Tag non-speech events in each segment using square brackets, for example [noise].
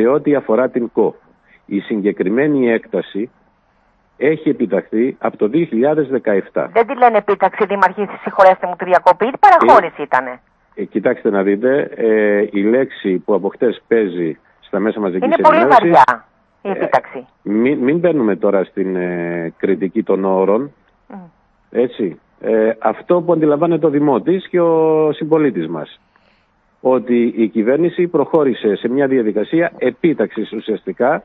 σε ό,τι αφορά την ΚΟ. Η συγκεκριμένη έκταση έχει επιταχθεί από το 2017. Δεν τη λένε επίταξη, Δήμαρχη, συγχωρέστε μου τη διακοπή. Τι παραχώρηση ήτανε; Ε, κοιτάξτε να δείτε, ε, η λέξη που από χτες παίζει στα μέσα μαζικής Είναι πολύ ενημέρωσης, βαριά η επίταξη. μην, μην μπαίνουμε τώρα στην ε, κριτική των όρων, Μμ. έτσι. Ε, αυτό που αντιλαμβάνεται ο Δημότης και ο συμπολίτης μας. Ότι η κυβέρνηση προχώρησε σε μια διαδικασία επίταξης ουσιαστικά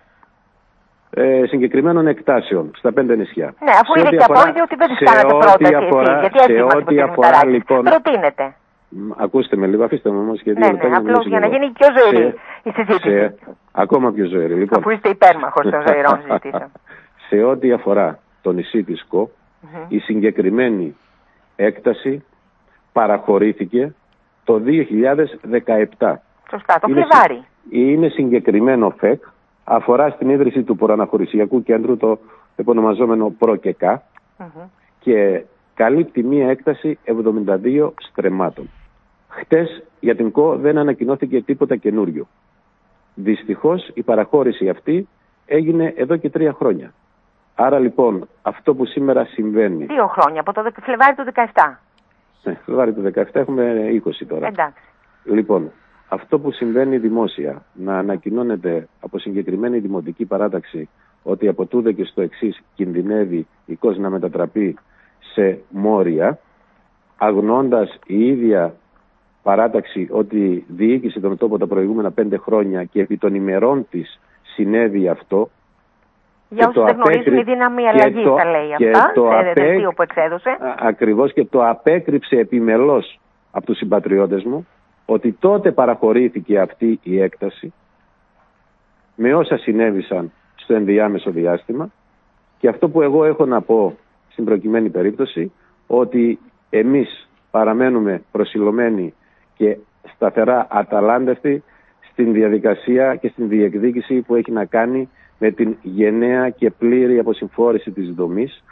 ε, συγκεκριμένων εκτάσεων στα πέντε νησιά. Ναι, αφού Σε είδε ό,τι και αφορά- απόλυτη ότι δεν τη σε κάνατε ό,τι πρόταση αφορά- εσείς. Γιατί έτσι σε είμαστε, ό,τι κύριε αφορά Μουταράκη. λοιπόν... Προτείνετε. Μ, Ακούστε με λίγο, αφήστε με όμως γιατί Ναι, ρωτάει ναι, να απλώς μιλήσω για να κι εγώ. γίνει πιο ζωηρή Σε- η συζήτηση. σε- ακόμα πιο ζωηρή. Λοιπόν, Αφού είστε υπέρμαχος των ζωηρών [laughs] συζητήσεων. σε ό,τι αφορά το νησί της ΚΟ, Μμμ. η συγκεκριμένη έκταση παραχωρήθηκε το 2017. Σωστά, το Είναι Φλεβάρι. Είναι συγκεκριμένο ΦΕΚ, αφορά στην ίδρυση του προαναχωρησιακού κέντρου, το επωνομαζόμενο ΠΡΟΚΕΚΑ, Μμμ. και καλύπτει μία έκταση 72 στρεμμάτων. Χτες για την ΚΟ δεν ανακοινώθηκε τίποτα καινούριο. Δυστυχώς η παραχώρηση αυτή έγινε εδώ και τρία χρόνια. Άρα λοιπόν αυτό που σήμερα συμβαίνει, Δύο χρόνια, από το δε- Φλεβάρι του 17. Ναι, Φλεβάρι του 17 έχουμε 20 τώρα. Εντάξει. Λοιπόν, αυτό που συμβαίνει δημόσια, να ανακοινώνεται από συγκεκριμένη δημοτική παράταξη ότι από τούδε και στο εξής κινδυνεύει η ΚΟΣ να μετατραπεί σε μόρια, αγνώντας η ίδια παράταξη ότι διοίκησε τον τόπο τα προηγούμενα πέντε χρόνια και επί των ημερών της συνέβη αυτό, Για Και το όσου δεν γνωρίζουν, απέκρι- η δύναμη και αλλαγής το- τα λέει και αυτά, το σε απέκ- δελτίο που εξέδωσε. Α- Ακριβώς και το απέκρυψε επιμελώς από τους συμπατριώτες μου ότι τότε παραχωρήθηκε αυτή η έκταση με όσα συνέβησαν στο ενδιάμεσο διάστημα και αυτό που εγώ έχω να πω στην προκειμένη περίπτωση ότι εμείς παραμένουμε προσιλωμένοι και σταθερά αταλάντευτοι στην διαδικασία και στην διεκδίκηση που έχει να κάνει με την γενναία και πλήρη αποσυμφόρηση της δομής